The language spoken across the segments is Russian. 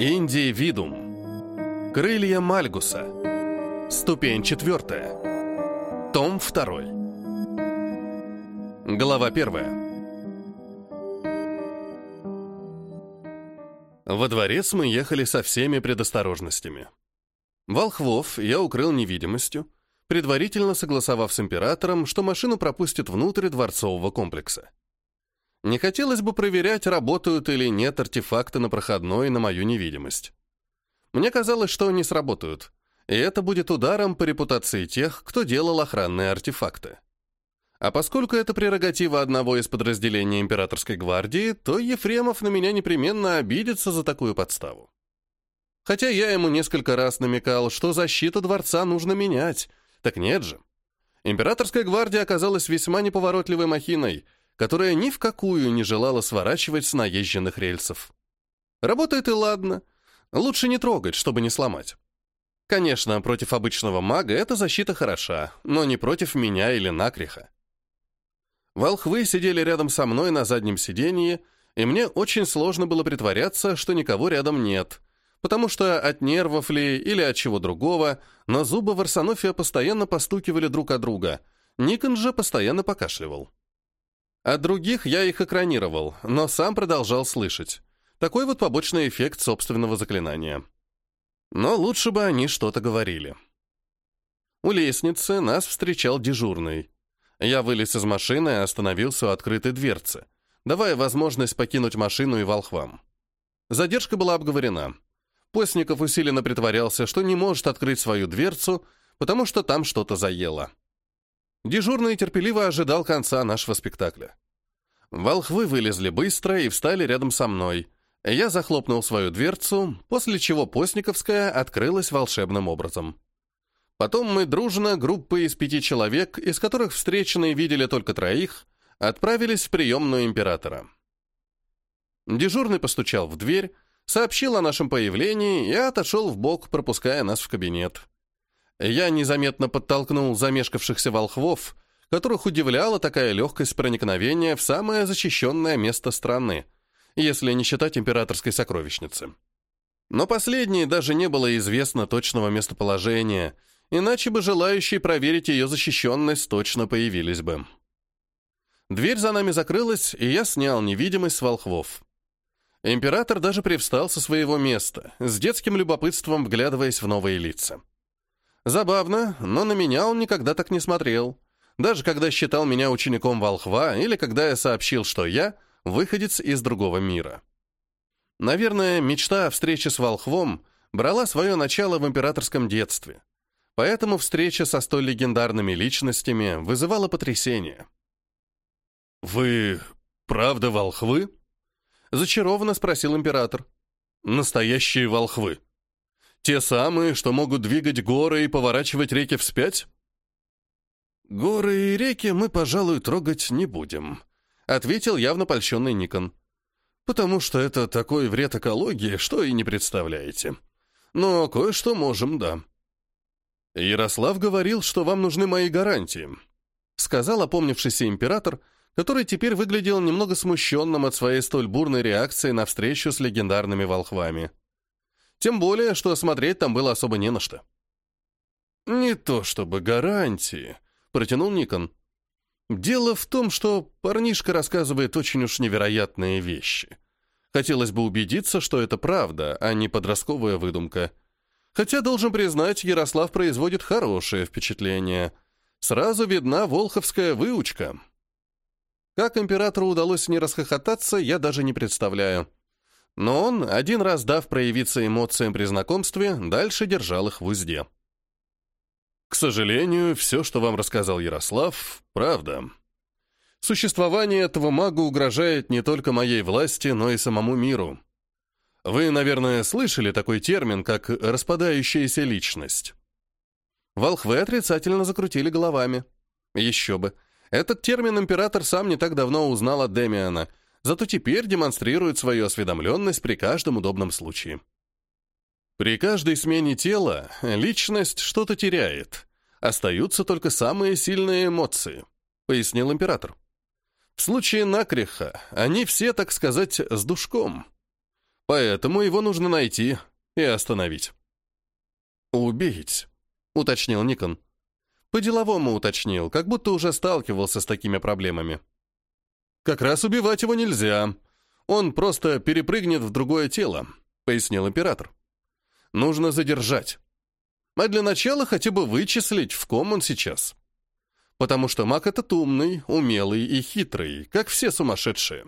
Индии Видум. Крылья Мальгуса. Ступень четвертая. Том второй. Глава первая. Во дворец мы ехали со всеми предосторожностями. Волхвов я укрыл невидимостью, предварительно согласовав с императором, что машину пропустят внутрь дворцового комплекса. Не хотелось бы проверять, работают или нет артефакты на проходной на мою невидимость. Мне казалось, что они сработают, и это будет ударом по репутации тех, кто делал охранные артефакты. А поскольку это прерогатива одного из подразделений императорской гвардии, то Ефремов на меня непременно обидится за такую подставу. Хотя я ему несколько раз намекал, что защиту дворца нужно менять. Так нет же. Императорская гвардия оказалась весьма неповоротливой махиной — которая ни в какую не желала сворачивать с наезженных рельсов. Работает и ладно. Лучше не трогать, чтобы не сломать. Конечно, против обычного мага эта защита хороша, но не против меня или накриха. Волхвы сидели рядом со мной на заднем сидении, и мне очень сложно было притворяться, что никого рядом нет, потому что от нервов ли или от чего другого, но зубы Варсонофия постоянно постукивали друг от друга. Никон же постоянно покашливал. От других я их экранировал, но сам продолжал слышать. Такой вот побочный эффект собственного заклинания. Но лучше бы они что-то говорили. У лестницы нас встречал дежурный. Я вылез из машины и остановился у открытой дверцы, давая возможность покинуть машину и волхвам. Задержка была обговорена. Постников усиленно притворялся, что не может открыть свою дверцу, потому что там что-то заело. Дежурный терпеливо ожидал конца нашего спектакля. Волхвы вылезли быстро и встали рядом со мной. Я захлопнул свою дверцу, после чего Постниковская открылась волшебным образом. Потом мы дружно, группой из пяти человек, из которых встреченные видели только троих, отправились в приемную императора. Дежурный постучал в дверь, сообщил о нашем появлении и отошел в бок, пропуская нас в кабинет. Я незаметно подтолкнул замешкавшихся волхвов, которых удивляла такая легкость проникновения в самое защищенное место страны, если не считать императорской сокровищницы. Но последней даже не было известно точного местоположения, иначе бы желающие проверить ее защищенность точно появились бы. Дверь за нами закрылась, и я снял невидимость с волхвов. Император даже привстал со своего места, с детским любопытством вглядываясь в новые лица. Забавно, но на меня он никогда так не смотрел. Даже когда считал меня учеником волхва или когда я сообщил, что я — выходец из другого мира. Наверное, мечта о встрече с волхвом брала свое начало в императорском детстве. Поэтому встреча со столь легендарными личностями вызывала потрясение. «Вы правда волхвы?» — зачарованно спросил император. «Настоящие волхвы», те самые, что могут двигать горы и поворачивать реки вспять? Горы и реки мы, пожалуй, трогать не будем, ответил явно польщенный Никон. Потому что это такой вред экологии, что и не представляете. Но кое-что можем, да. Ярослав говорил, что вам нужны мои гарантии, сказал опомнившийся император, который теперь выглядел немного смущенным от своей столь бурной реакции на встречу с легендарными волхвами. Тем более, что смотреть там было особо не на что. «Не то чтобы гарантии», — протянул Никон. «Дело в том, что парнишка рассказывает очень уж невероятные вещи. Хотелось бы убедиться, что это правда, а не подростковая выдумка. Хотя, должен признать, Ярослав производит хорошее впечатление. Сразу видна волховская выучка». Как императору удалось не расхохотаться, я даже не представляю. Но он, один раз дав проявиться эмоциям при знакомстве, дальше держал их в узде. К сожалению, все, что вам рассказал Ярослав, правда. Существование этого мага угрожает не только моей власти, но и самому миру. Вы, наверное, слышали такой термин, как «распадающаяся личность». Волхвы отрицательно закрутили головами. Еще бы. Этот термин император сам не так давно узнал от Демиана — зато теперь демонстрирует свою осведомленность при каждом удобном случае. При каждой смене тела личность что-то теряет. Остаются только самые сильные эмоции, пояснил император. В случае накриха они все, так сказать, с душком. Поэтому его нужно найти и остановить. «Убить», — уточнил Никон. По-деловому уточнил, как будто уже сталкивался с такими проблемами. «Как раз убивать его нельзя. Он просто перепрыгнет в другое тело», — пояснил император. «Нужно задержать. А для начала хотя бы вычислить, в ком он сейчас. Потому что маг этот умный, умелый и хитрый, как все сумасшедшие».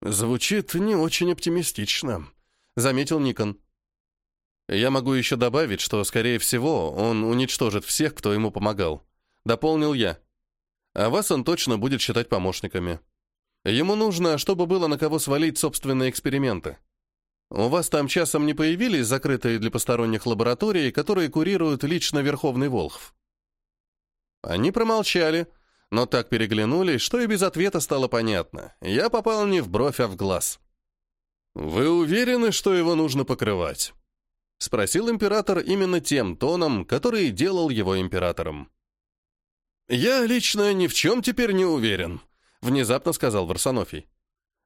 «Звучит не очень оптимистично», — заметил Никон. «Я могу еще добавить, что, скорее всего, он уничтожит всех, кто ему помогал», — дополнил я. «А вас он точно будет считать помощниками. Ему нужно, чтобы было на кого свалить собственные эксперименты. У вас там часом не появились закрытые для посторонних лаборатории, которые курируют лично Верховный Волхв?» Они промолчали, но так переглянулись, что и без ответа стало понятно. Я попал не в бровь, а в глаз. «Вы уверены, что его нужно покрывать?» — спросил император именно тем тоном, который делал его императором. «Я лично ни в чем теперь не уверен», — внезапно сказал Варсонофий.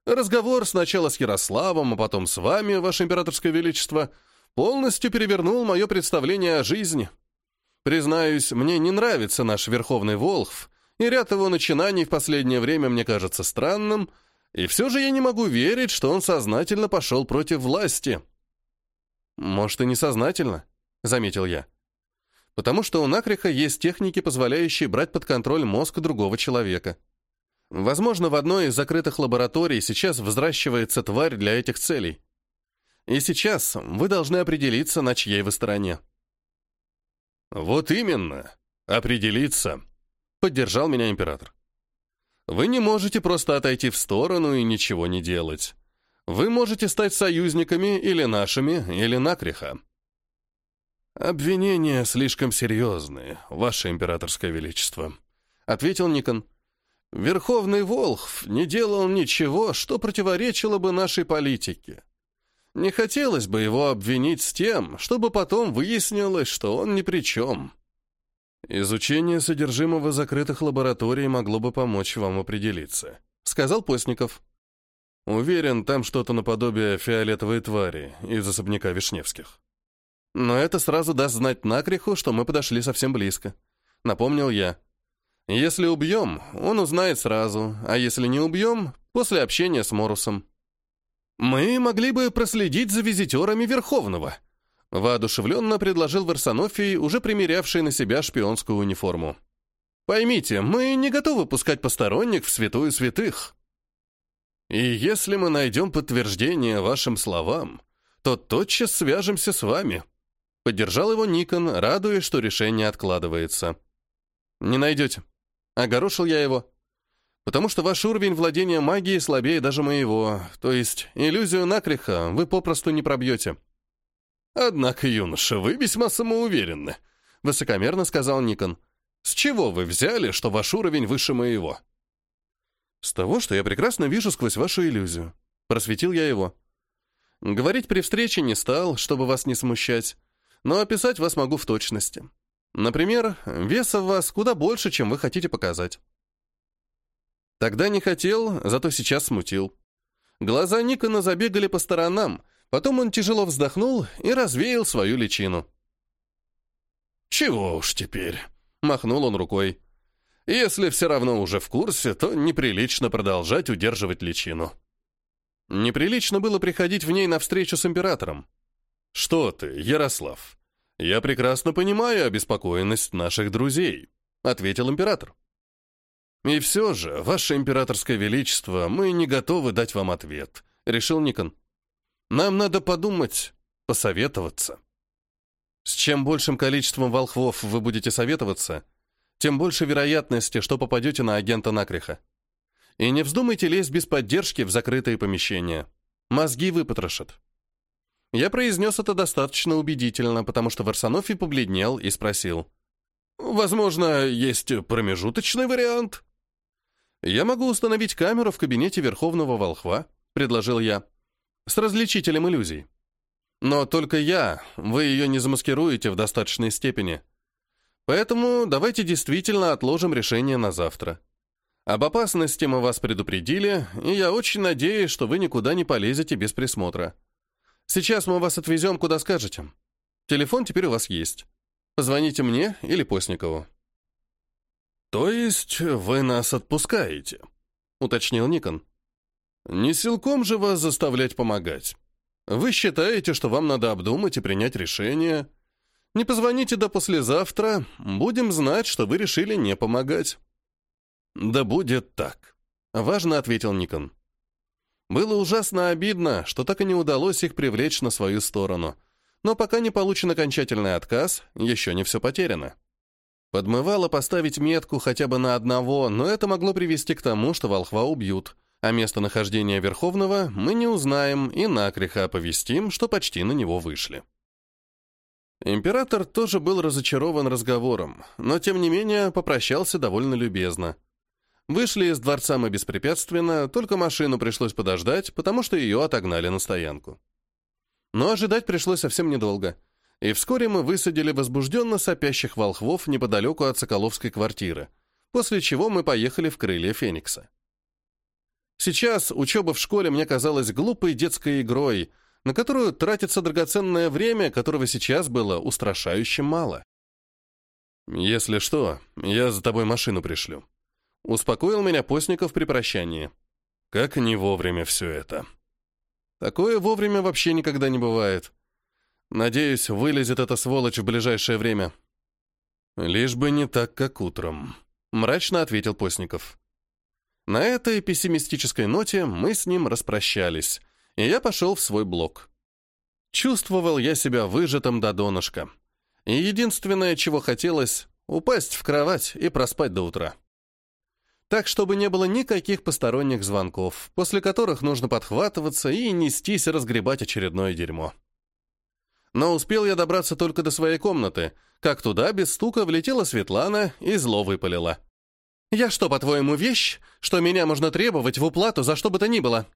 «Разговор сначала с Ярославом, а потом с вами, Ваше Императорское Величество, полностью перевернул мое представление о жизни. Признаюсь, мне не нравится наш Верховный Волхв, и ряд его начинаний в последнее время мне кажется странным, и все же я не могу верить, что он сознательно пошел против власти». «Может, и несознательно», — заметил я. «Потому что у Накриха есть техники, позволяющие брать под контроль мозг другого человека. Возможно, в одной из закрытых лабораторий сейчас взращивается тварь для этих целей. И сейчас вы должны определиться, на чьей вы стороне». «Вот именно, определиться», — поддержал меня император. «Вы не можете просто отойти в сторону и ничего не делать. Вы можете стать союзниками или нашими, или накриха. «Обвинения слишком серьезные, Ваше Императорское Величество», — ответил Никон. «Верховный Волхв не делал ничего, что противоречило бы нашей политике. Не хотелось бы его обвинить с тем, чтобы потом выяснилось, что он ни при чем». «Изучение содержимого закрытых лабораторий могло бы помочь вам определиться», — сказал Постников. Уверен, там что-то наподобие фиолетовой твари из особняка Вишневских. Но это сразу даст знать Накриху, что мы подошли совсем близко. Напомнил я. Если убьем, он узнает сразу, а если не убьем, после общения с Морусом. Мы могли бы проследить за визитерами Верховного. Воодушевленно предложил Варсонофий, уже примерявший на себя шпионскую униформу. Поймите, мы не готовы пускать посторонних в святую святых. И если мы найдем подтверждение вашим словам, то тотчас свяжемся с вами. Поддержал его Никон, радуясь, что решение откладывается. Не найдете. Огорошил я его. Потому что ваш уровень владения магией слабее даже моего, то есть иллюзию накриха вы попросту не пробьете. Однако, юноша, вы весьма самоуверенны, высокомерно сказал Никон. С чего вы взяли, что ваш уровень выше моего? «С того, что я прекрасно вижу сквозь вашу иллюзию». Просветил я его. Говорить при встрече не стал, чтобы вас не смущать, но описать вас могу в точности. Например, веса в вас куда больше, чем вы хотите показать. Тогда не хотел, зато сейчас смутил. Глаза Никона забегали по сторонам, потом он тяжело вздохнул и развеял свою личину. «Чего уж теперь?» — махнул он рукой. Если все равно уже в курсе, то неприлично продолжать удерживать личину. Неприлично было приходить в ней на встречу с императором. «Что ты, Ярослав? Я прекрасно понимаю обеспокоенность наших друзей», — ответил император. «И все же, ваше императорское величество, мы не готовы дать вам ответ», — решил Никон. «Нам надо подумать, посоветоваться». С чем большим количеством волхвов вы будете советоваться, тем больше вероятности, что попадете на агента Накриха. И не вздумайте лезть без поддержки в закрытые помещения. Мозги выпотрошат. Я произнес это достаточно убедительно, потому что Варсонофий побледнел и спросил. «Возможно, есть промежуточный вариант?» «Я могу установить камеру в кабинете Верховного Волхва», — предложил я, «с различителем иллюзий. Но только я, вы ее не замаскируете в достаточной степени. Поэтому давайте действительно отложим решение на завтра. Об опасности мы вас предупредили, и я очень надеюсь, что вы никуда не полезете без присмотра. Сейчас мы вас отвезем, куда скажете. Телефон теперь у вас есть. Позвоните мне или Постникову». «То есть вы нас отпускаете?» — уточнил Никон. «Не силком же вас заставлять помогать. Вы считаете, что вам надо обдумать и принять решение. Не позвоните до послезавтра, будем знать, что вы решили не помогать». «Да будет так», — важно ответил Никон. Было ужасно обидно, что так и не удалось их привлечь на свою сторону. Но пока не получен окончательный отказ, еще не все потеряно. Подмывало поставить метку хотя бы на одного, но это могло привести к тому, что волхва убьют, а местонахождение Верховного мы не узнаем и накрехо оповестим, что почти на него вышли. Император тоже был разочарован разговором, но тем не менее попрощался довольно любезно. Вышли из дворца мы беспрепятственно, только машину пришлось подождать, потому что ее отогнали на стоянку. Но ожидать пришлось совсем недолго, и вскоре мы высадили возбужденно сопящих волхвов неподалеку от Соколовской квартиры, после чего мы поехали в крылья Феникса. Сейчас учеба в школе мне казалась глупой детской игрой, на которую тратится драгоценное время, которого сейчас было устрашающе мало. «Если что, я за тобой машину пришлю», Успокоил меня Постников при прощании. Как не вовремя все это. Такое вовремя вообще никогда не бывает. Надеюсь, вылезет эта сволочь в ближайшее время. Лишь бы не так, как утром, мрачно ответил Постников. На этой пессимистической ноте мы с ним распрощались, и я пошел в свой блок. Чувствовал я себя выжатым до донышка. И единственное, чего хотелось, упасть в кровать и проспать до утра так чтобы не было никаких посторонних звонков, после которых нужно подхватываться и нестись разгребать очередное дерьмо. Но успел я добраться только до своей комнаты, как туда без стука влетела Светлана и зло выпалила. «Я что, по-твоему, вещь, что меня можно требовать в уплату за что бы то ни было?